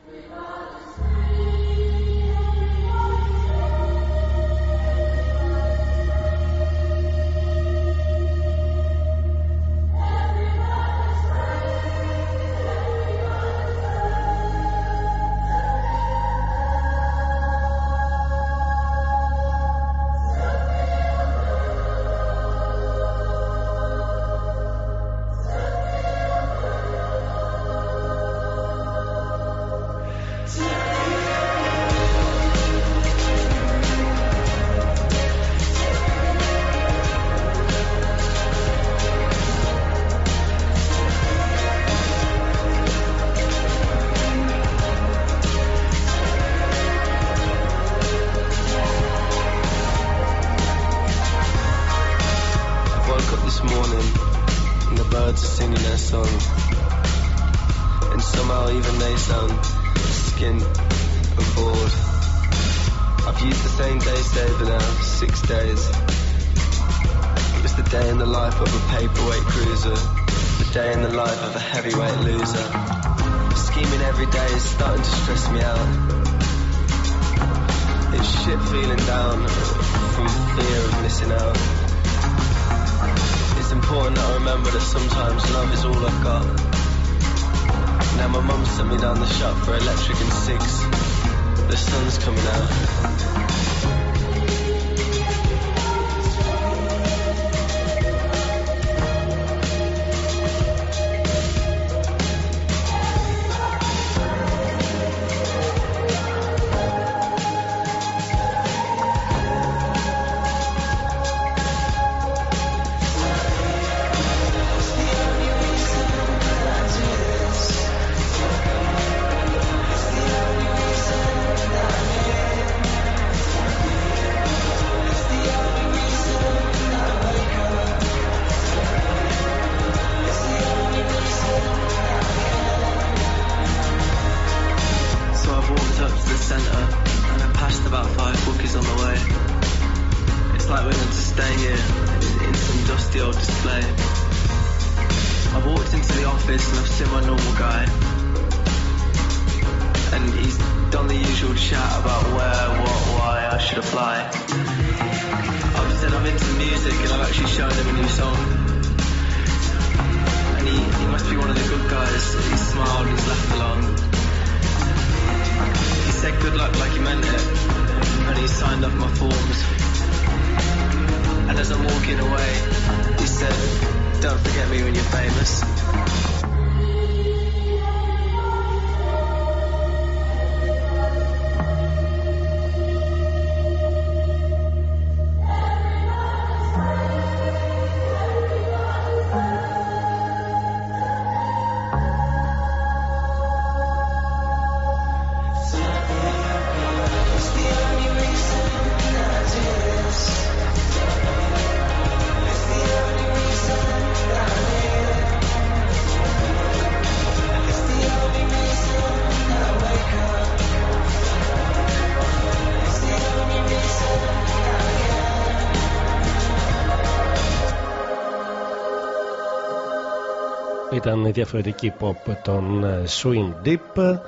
Η διαφορετική pop των ε, Swing Deep.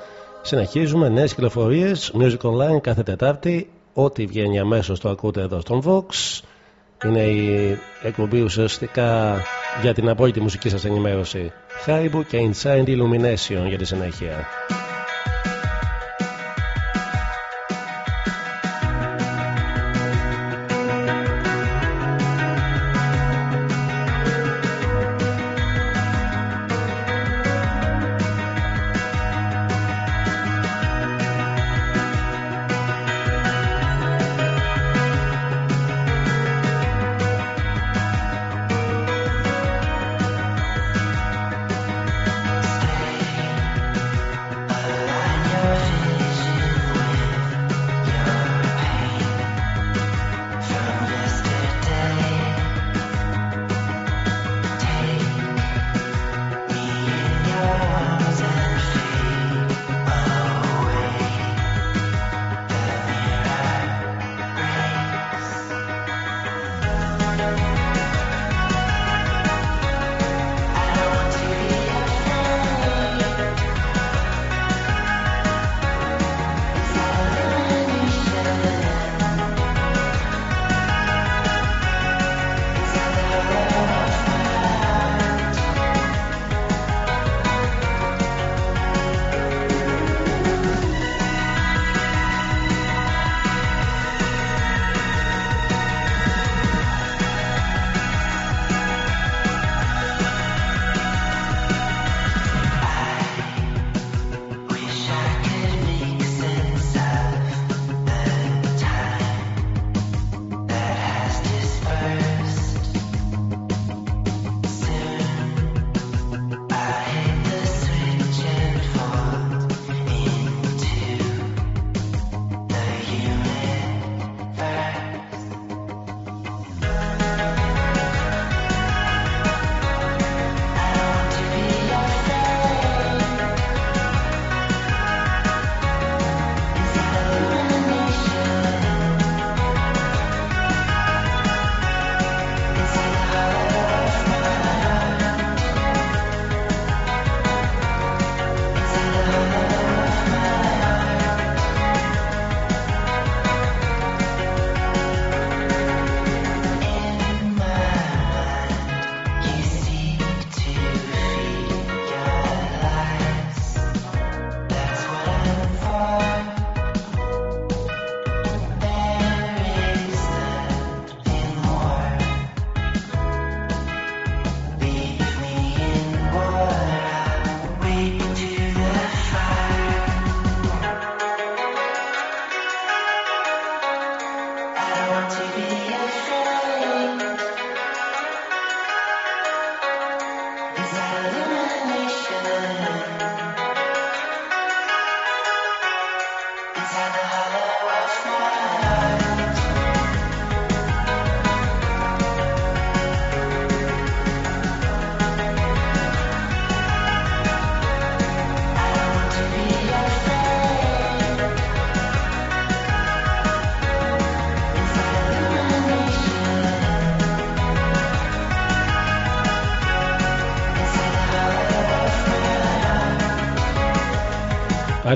Συνεχίζουμε νέες κυκλοφορίες. Music Online κάθε Τετάρτη. Ό,τι βγαίνει αμέσως το ακούτε εδώ στον Vox. Είναι η εκπομπή ουσιαστικά για την απόλυτη μουσική σας ενημέρωση. Χάιμπου και Inside Illumination για τη συνέχεια.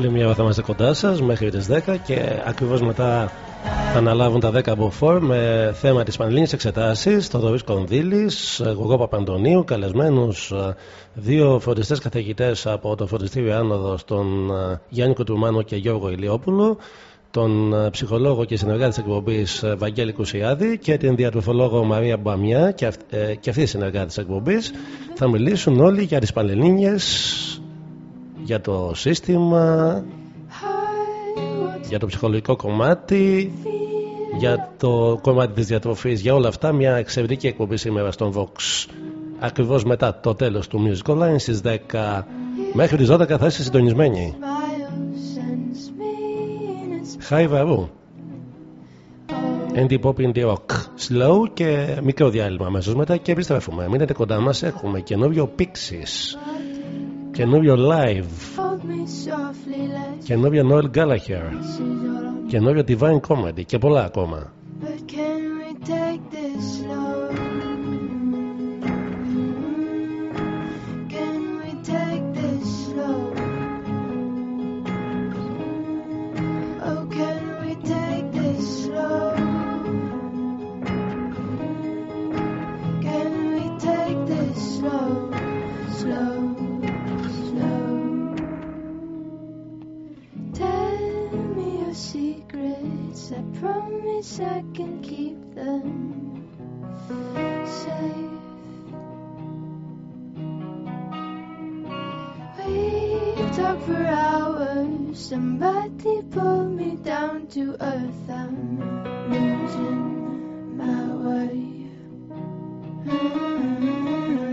Άλλη μια ώρα θα είμαστε κοντά σας μέχρι τις 10 και ακριβώς μετά θα αναλάβουν τα 10 από 4 με θέμα της Πανελλήνιας Εξετάση. Θοδωρής Κονδύλης, Γογό Παπαντονίου, καλεσμένους ε, δύο φροντιστές καθηγητές από το φροντιστήριο Άνοδος, τον ε, Γιάννη Κοτουμάνο και Γιώργο Ηλιόπουλο, τον ε, ψυχολόγο και συνεργάτη της εκπομπής Βαγγέλη Κουσιάδη και την διατροφολόγο Μαρία Μπαμιά και, αυ, ε, και αυτή συνεργάτη της εκπομπής. Θα μιλήσουν όλοι για τις Πανελλήνιες για το σύστημα, για το ψυχολογικό κομμάτι, για το κομμάτι της διατροφής, για όλα αυτά μια εξαιρετική εκπομπή σήμερα στον Vox. Ακριβώς μετά το τέλος του Music Online στις 10 μέχρι τις 12 θα είστε συντονισμένοι. Χάι βαρού. Indie Pop Indie Rock. Slow και μικρό διάλειμμα αμέσως μετά και επιστρέφουμε. Μείνετε κοντά μας, έχουμε καινούριο Pixies. Καινούριο Live. Καινούριο Noel Gallagher. Καινούριο Divine Comedy και πολλά ακόμα. I promise I can keep them safe. We talk for hours. Somebody pull me down to earth. I'm losing my way. Mm, There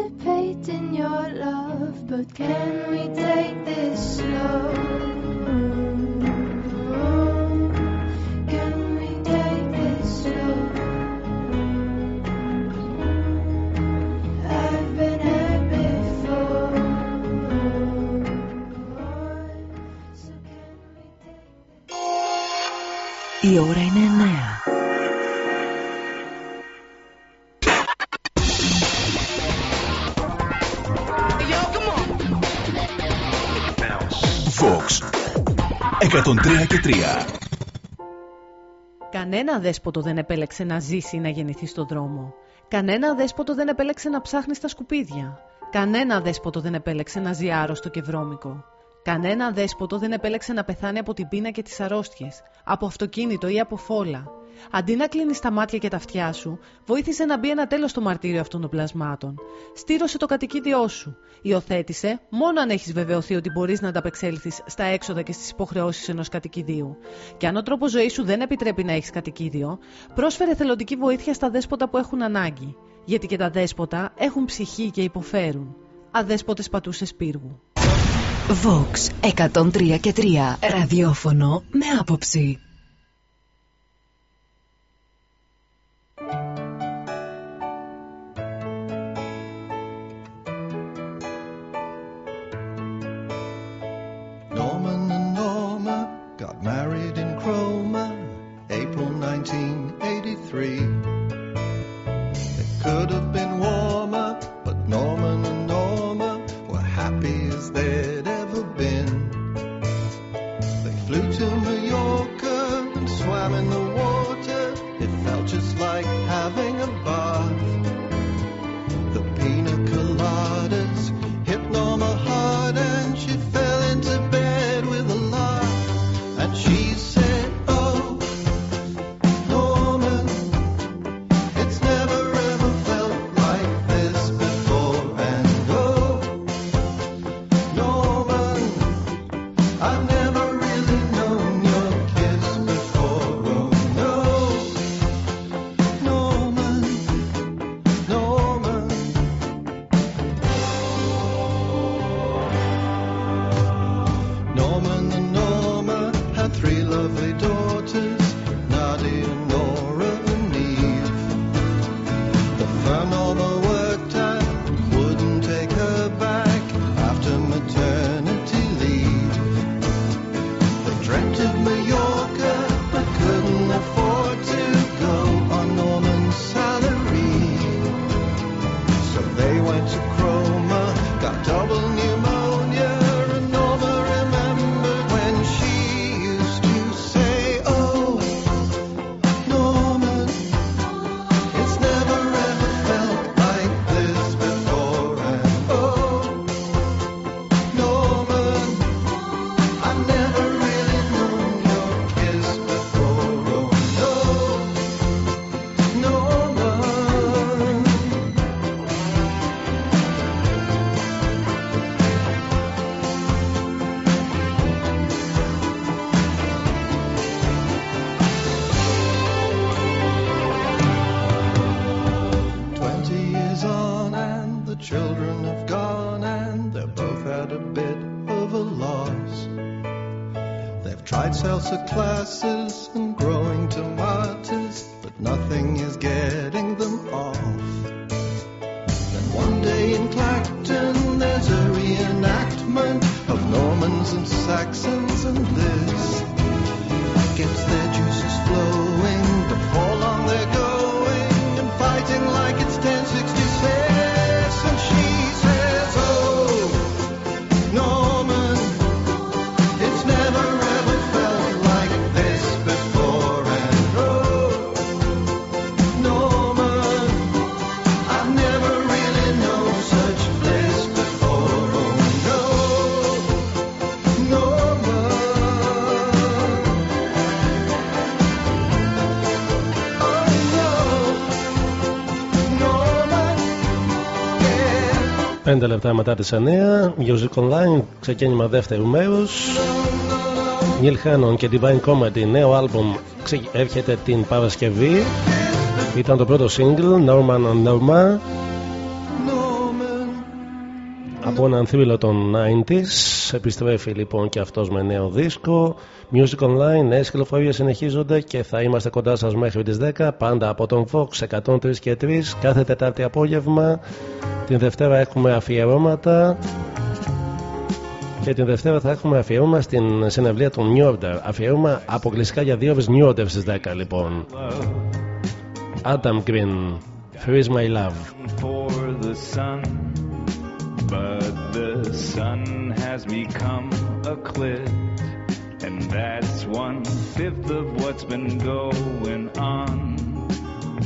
anticipating your love, but can we take this slow? Can we take this slow? I've been hurt before. Η ώρα είναι 9. 103 και 3 Κανένα δέσποτο δεν επέλεξε να ζήσει ή να γεννηθεί στον δρόμο. Κανένα δέσποτο δεν επέλεξε να ψάχνει στα σκουπίδια. Κανένα δέσποτο δεν επέλεξε να ζει άρρωστο και βρώμικο. Κανένα δέσποτο δεν επέλεξε να πεθάνει από την πείνα και τις αρρώστιες, από αυτοκίνητο ή από φόλα. Αντί να κλείνεις τα μάτια και τα αυτιά σου, βοήθησε να μπει ένα τέλος στο μαρτύριο αυτών των πλασμάτων. Στήρωσε το κατοικίδιό σου. Υιοθέτησε μόνο αν έχεις βεβαιωθεί ότι μπορείς να ανταπεξέλθεις στα έξοδα και στις υποχρεώσεις ενός κατοικιδίου. Και αν ο τρόπος ζωής σου δεν επιτρέπει να έχεις κατοικίδιο, πρόσφερε θελοντική βοήθεια στα δέσποτα που έχουν ανάγκη. Γιατί και τα δέσποτα έχουν ψυχή και υποφέρουν. Αδέσποτες πατούσες πύργου. Vox 103 και 3 ραδιόφωνο με άποψη. 5 λεπτά μετά τις 9. Music Online, ξεκίνημα δεύτερου μέρους. Neil Hannon και Divine Comedy, νέο άλμπομ έρχεται την Παρασκευή. Ήταν το πρώτο single, Norman Νόμα, Norma. Από έναν θρύλο των 90s επιστρέφει λοιπόν και αυτός με νέο δίσκο Music Online, νέες συνεχίζονται και θα είμαστε κοντά σας μέχρι τις 10 πάντα από τον Fox 103 και 3 κάθε Τετάρτη απόγευμα την Δευτέρα έχουμε αφιερώματα και την Δευτέρα θα έχουμε αφιέρωμα στην συνευλία του New Order. Αφιέρωμα αποκλειστικά για δύο ώρες New Order στις 10 λοιπόν. Adam Green, Freeze My Love. for the sun, but the sun has become a clit, and that's one fifth of what's been going on.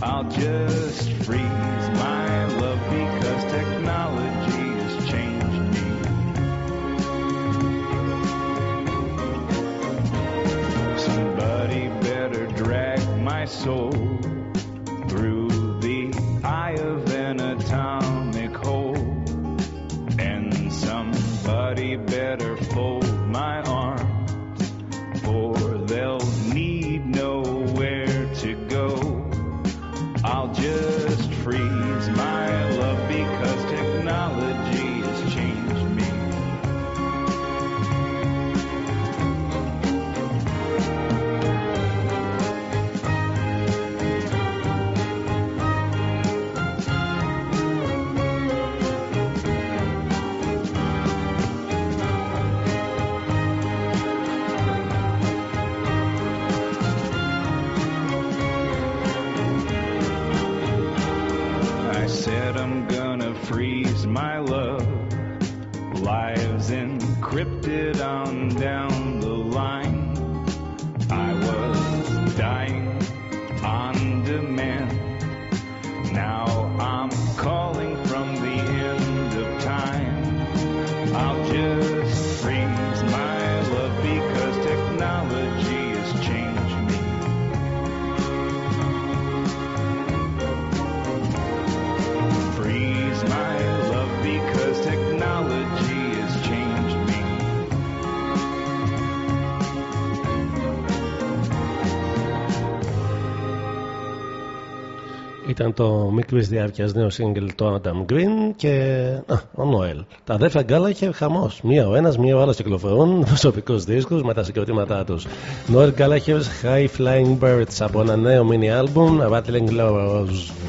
I'll just freeze my love because soul Ήταν το μικρή διάρκεια νέο single του Adam Green και α, ο Νοέλ. Τα αδέρφια Γκάλαχερ χαμός. Μία ο ένας, μία ο άλλος κυκλοφορούν προσωπικούς δίσκους με τα συγκροτήματά τους. Νοέλ Γκάλαχερ High Flying Birds από ένα νέο mini album Rattling Laurels.